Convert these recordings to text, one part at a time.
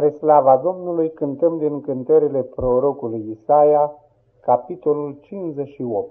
Spre slava Domnului cântăm din cântările prorocului Isaia, capitolul 58.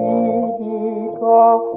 ridica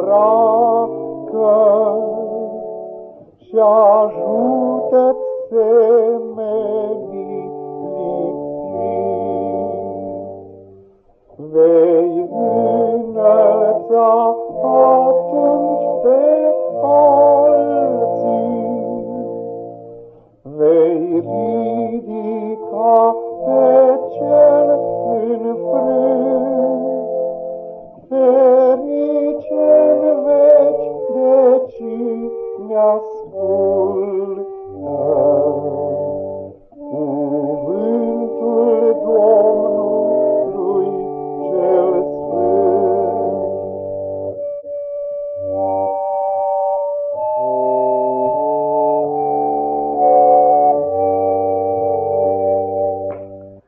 îmbracă și ajută semenii lipsiți. Vei înălța atunci pe alții, vei ridica pe cel înfrânt,